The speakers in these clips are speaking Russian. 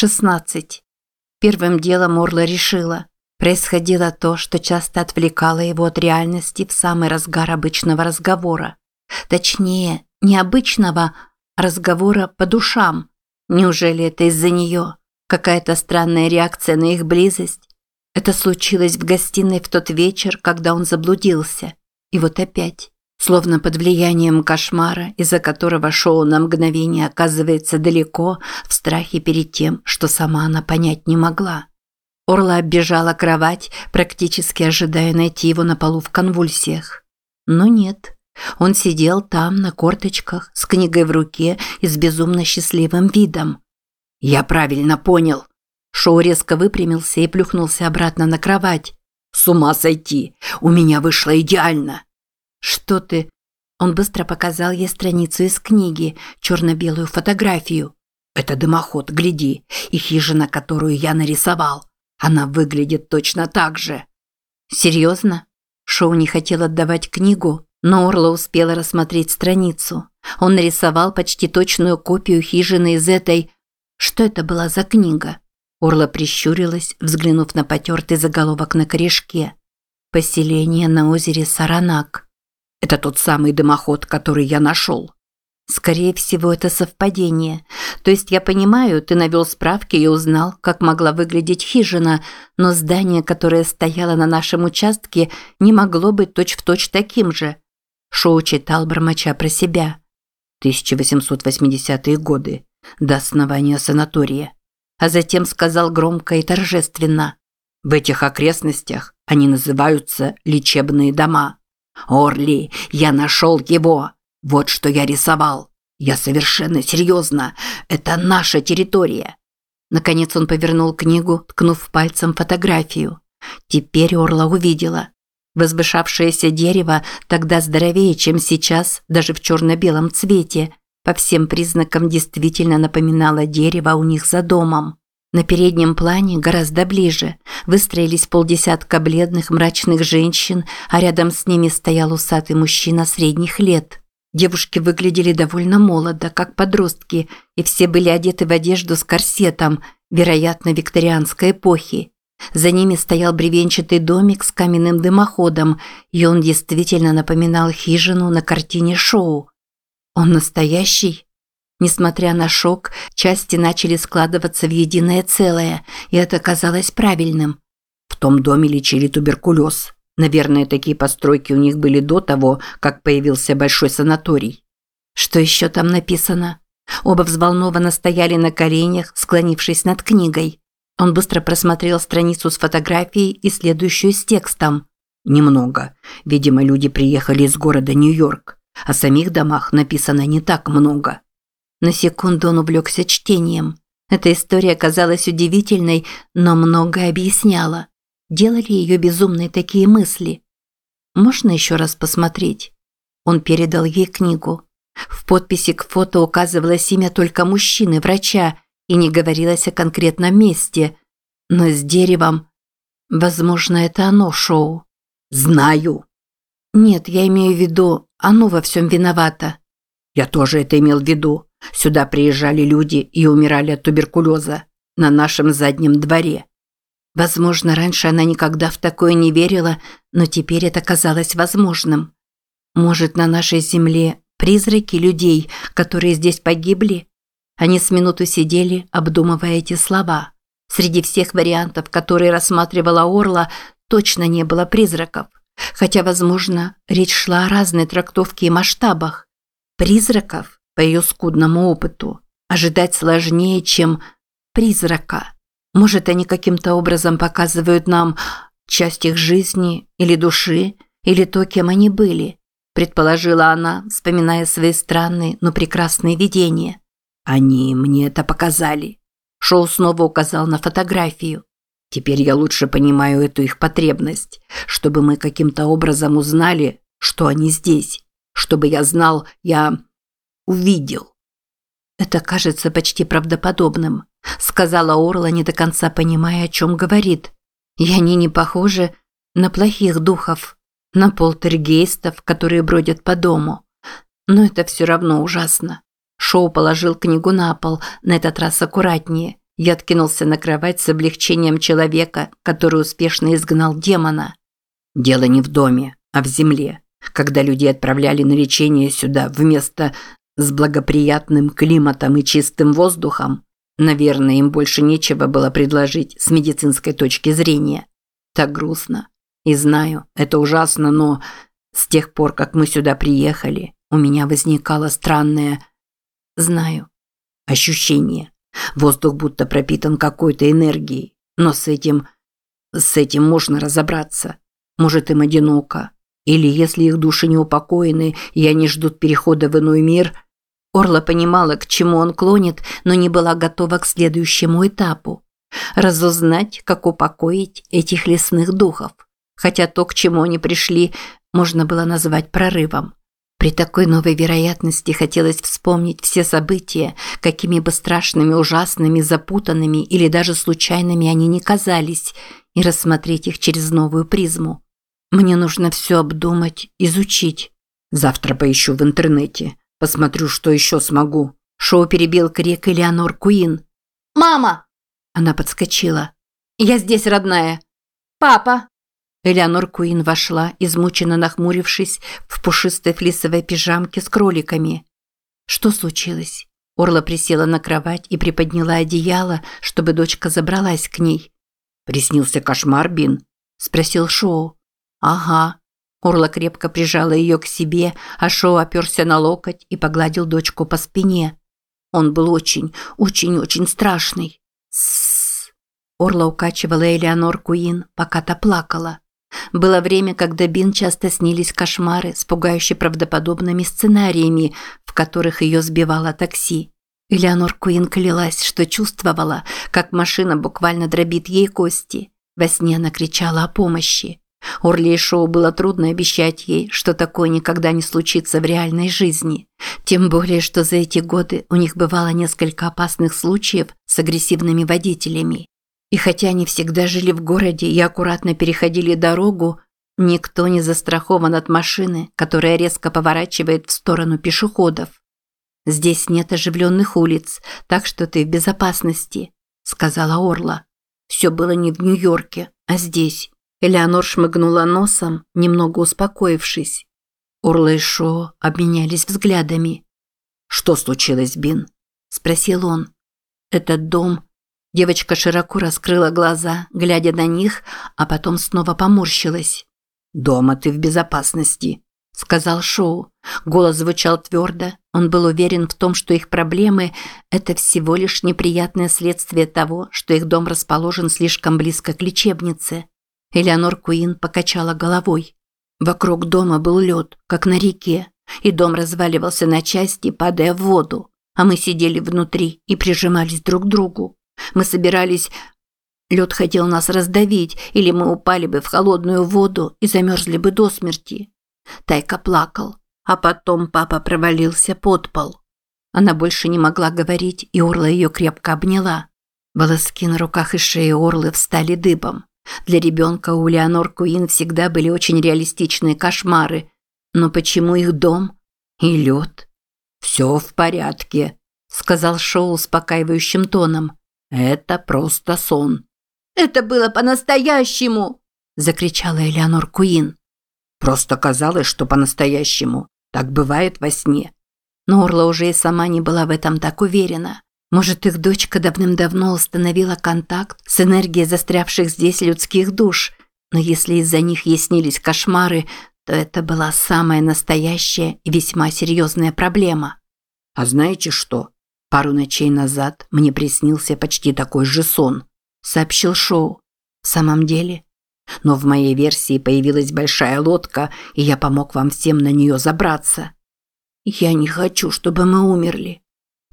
16. Первым делом Орла решила. Происходило то, что часто отвлекало его от реальности в самый разгар обычного разговора. Точнее, необычного разговора по душам. Неужели это из-за нее? Какая-то странная реакция на их близость? Это случилось в гостиной в тот вечер, когда он заблудился. И вот опять. Словно под влиянием кошмара, из-за которого шоу на мгновение оказывается далеко, в страхе перед тем, что сама она понять не могла. Орла оббежала кровать, практически ожидая найти его на полу в конвульсиях. Но нет. Он сидел там, на корточках, с книгой в руке и с безумно счастливым видом. «Я правильно понял». Шоу резко выпрямился и плюхнулся обратно на кровать. «С ума сойти! У меня вышло идеально!» «Что ты?» Он быстро показал ей страницу из книги, черно-белую фотографию. «Это дымоход, гляди, и хижина, которую я нарисовал. Она выглядит точно так же». «Серьезно?» Шоу не хотел отдавать книгу, но Орла успела рассмотреть страницу. Он нарисовал почти точную копию хижины из этой... Что это была за книга? Орла прищурилась, взглянув на потертый заголовок на корешке. «Поселение на озере Саранак». Это тот самый дымоход, который я нашел. Скорее всего, это совпадение. То есть я понимаю, ты навел справки и узнал, как могла выглядеть хижина, но здание, которое стояло на нашем участке, не могло быть точь-в-точь точь таким же. Шоу читал бормоча про себя. 1880-е годы. До основания санатория. А затем сказал громко и торжественно. В этих окрестностях они называются лечебные дома. «Орли, я нашел его! Вот что я рисовал! Я совершенно серьезно! Это наша территория!» Наконец он повернул книгу, ткнув пальцем фотографию. Теперь Орла увидела. Возвышавшееся дерево тогда здоровее, чем сейчас, даже в черно-белом цвете, по всем признакам действительно напоминало дерево у них за домом. На переднем плане, гораздо ближе, выстроились полдесятка бледных мрачных женщин, а рядом с ними стоял усатый мужчина средних лет. Девушки выглядели довольно молодо, как подростки, и все были одеты в одежду с корсетом, вероятно, викторианской эпохи. За ними стоял бревенчатый домик с каменным дымоходом, и он действительно напоминал хижину на картине шоу. «Он настоящий?» Несмотря на шок, части начали складываться в единое целое, и это казалось правильным. В том доме лечили туберкулез. Наверное, такие постройки у них были до того, как появился большой санаторий. Что еще там написано? Оба взволнованно стояли на коленях, склонившись над книгой. Он быстро просмотрел страницу с фотографией и следующую с текстом. Немного. Видимо, люди приехали из города Нью-Йорк. О самих домах написано не так много. На секунду он увлекся чтением. Эта история казалась удивительной, но многое объясняла. Делали ее безумной такие мысли. «Можно еще раз посмотреть?» Он передал ей книгу. В подписи к фото указывалось имя только мужчины, врача, и не говорилось о конкретном месте. Но с деревом... Возможно, это оно, Шоу. «Знаю». «Нет, я имею в виду, оно во всем виновато». «Я тоже это имел в виду. Сюда приезжали люди и умирали от туберкулеза на нашем заднем дворе. Возможно, раньше она никогда в такое не верила, но теперь это казалось возможным. Может, на нашей земле призраки людей, которые здесь погибли? Они с минуту сидели, обдумывая эти слова. Среди всех вариантов, которые рассматривала Орла, точно не было призраков. Хотя, возможно, речь шла о разной трактовке и масштабах. Призраков? По ее скудному опыту, ожидать сложнее, чем призрака. Может, они каким-то образом показывают нам часть их жизни или души, или то, кем они были, предположила она, вспоминая свои странные, но прекрасные видения. Они мне это показали. Шоу снова указал на фотографию. Теперь я лучше понимаю эту их потребность, чтобы мы каким-то образом узнали, что они здесь, чтобы я знал, я увидел. Это кажется почти правдоподобным, сказала Орла, не до конца понимая, о чем говорит. И они не похожи на плохих духов, на полтергейстов, которые бродят по дому. Но это все равно ужасно. Шоу положил книгу на пол, на этот раз аккуратнее, Я откинулся на кровать с облегчением человека, который успешно изгнал демона. Дело не в доме, а в земле. Когда людей отправляли на лечение сюда вместо с благоприятным климатом и чистым воздухом, наверное, им больше нечего было предложить с медицинской точки зрения. Так грустно. И знаю, это ужасно, но с тех пор, как мы сюда приехали, у меня возникало странное, знаю, ощущение. Воздух будто пропитан какой-то энергией, но с этим с этим можно разобраться. Может, им одиноко, или если их души не упокоены и они ждут перехода в иной мир – Орла понимала, к чему он клонит, но не была готова к следующему этапу. Разузнать, как упокоить этих лесных духов. Хотя то, к чему они пришли, можно было назвать прорывом. При такой новой вероятности хотелось вспомнить все события, какими бы страшными, ужасными, запутанными или даже случайными они ни казались, и рассмотреть их через новую призму. Мне нужно все обдумать, изучить. Завтра поищу в интернете. Посмотрю, что еще смогу. Шоу перебил крик Элеонор Куин. «Мама!» Она подскочила. «Я здесь, родная!» «Папа!» Элеонор Куин вошла, измученно нахмурившись, в пушистой флисовой пижамке с кроликами. Что случилось? Орла присела на кровать и приподняла одеяло, чтобы дочка забралась к ней. «Приснился кошмар, Бин?» – спросил Шоу. «Ага», Орла крепко прижала ее к себе, а Шоу оперся на локоть и погладил дочку по спине. Он был очень, очень-очень страшный. Сссс. Орла укачивала Элеонор Куин, пока та плакала. Было время, когда Бин часто снились кошмары с пугающе правдоподобными сценариями, в которых ее сбивало такси. Элеонор Куин клялась, что чувствовала, как машина буквально дробит ей кости. Во сне она кричала о помощи. Орли и Шоу было трудно обещать ей, что такое никогда не случится в реальной жизни. Тем более, что за эти годы у них бывало несколько опасных случаев с агрессивными водителями. И хотя они всегда жили в городе и аккуратно переходили дорогу, никто не застрахован от машины, которая резко поворачивает в сторону пешеходов. «Здесь нет оживленных улиц, так что ты в безопасности», – сказала Орла. «Все было не в Нью-Йорке, а здесь». Элеонор шмыгнула носом, немного успокоившись. Орла и Шо обменялись взглядами. «Что случилось, Бин?» – спросил он. «Этот дом...» Девочка широко раскрыла глаза, глядя на них, а потом снова поморщилась. «Дома ты в безопасности», – сказал Шоу. Голос звучал твердо. Он был уверен в том, что их проблемы – это всего лишь неприятное следствие того, что их дом расположен слишком близко к лечебнице. Элеонор Куин покачала головой. Вокруг дома был лед, как на реке, и дом разваливался на части, падая в воду, а мы сидели внутри и прижимались друг к другу. Мы собирались... Лед хотел нас раздавить, или мы упали бы в холодную воду и замерзли бы до смерти. Тайка плакал, а потом папа провалился под пол. Она больше не могла говорить, и Орла ее крепко обняла. Волоски на руках и шее Орлы встали дыбом. Для ребенка у Леонор Куин всегда были очень реалистичные кошмары. Но почему их дом и лед? «Все в порядке», – сказал Шоу успокаивающим тоном. «Это просто сон». «Это было по-настоящему!» – закричала Элеонор Куин. «Просто казалось, что по-настоящему. Так бывает во сне». Но Орла уже и сама не была в этом так уверена. Может, их дочка давным-давно установила контакт с энергией застрявших здесь людских душ, но если из-за них ей снились кошмары, то это была самая настоящая и весьма серьезная проблема. А знаете что? Пару ночей назад мне приснился почти такой же сон, сообщил Шоу. В самом деле? Но в моей версии появилась большая лодка, и я помог вам всем на нее забраться. Я не хочу, чтобы мы умерли,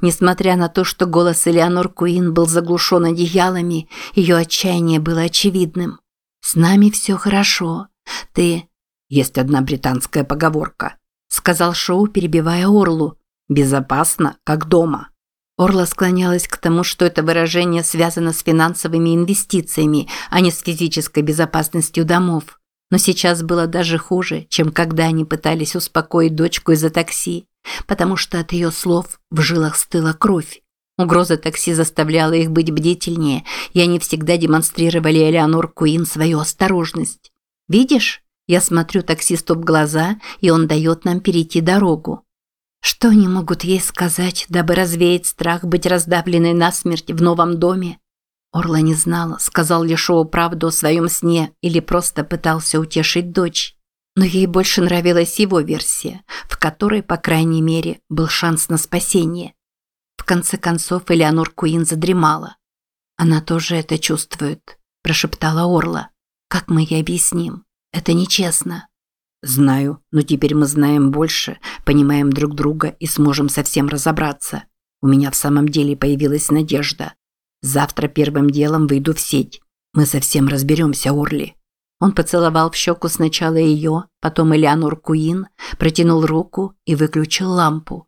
Несмотря на то, что голос Элеонор Куин был заглушен одеялами, ее отчаяние было очевидным. «С нами все хорошо. Ты...» «Есть одна британская поговорка», – сказал Шоу, перебивая Орлу. «Безопасно, как дома». Орла склонялась к тому, что это выражение связано с финансовыми инвестициями, а не с физической безопасностью домов. Но сейчас было даже хуже, чем когда они пытались успокоить дочку из-за такси потому что от ее слов в жилах стыла кровь. Угроза такси заставляла их быть бдительнее, и они всегда демонстрировали Элеонор Куин свою осторожность. «Видишь? Я смотрю таксисту в глаза, и он дает нам перейти дорогу. Что они могут ей сказать, дабы развеять страх быть раздавленной насмерть в новом доме? Орла не знала, сказал ли Шоу правду о своем сне или просто пытался утешить дочь. Но ей больше нравилась его версия, в которой, по крайней мере, был шанс на спасение. В конце концов, Элеонор Куин задремала. «Она тоже это чувствует», – прошептала Орла. «Как мы ей объясним? Это нечестно». Знаю, но теперь мы знаем больше, понимаем друг друга и сможем совсем разобраться. У меня в самом деле появилась надежда. Завтра первым делом выйду в сеть. Мы совсем разберемся, Орли. Он поцеловал в щеку сначала ее, потом Элеонор Куин, протянул руку и выключил лампу.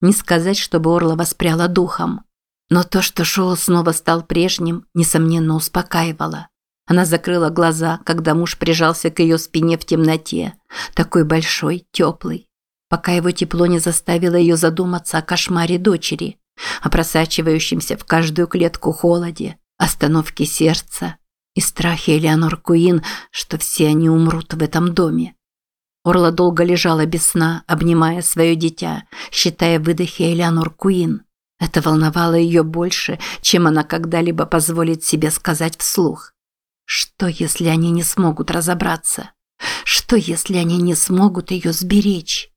Не сказать, чтобы Орла воспряла духом. Но то, что Шоу снова стал прежним, несомненно успокаивало. Она закрыла глаза, когда муж прижался к ее спине в темноте, такой большой, теплый, пока его тепло не заставило ее задуматься о кошмаре дочери, о просачивающемся в каждую клетку холоде, остановке сердца и страхе Элеонор Куин, что все они умрут в этом доме. Орла долго лежала без сна, обнимая свое дитя, считая выдохи Элеонор Куин. Это волновало ее больше, чем она когда-либо позволит себе сказать вслух. Что, если они не смогут разобраться? Что, если они не смогут ее сберечь?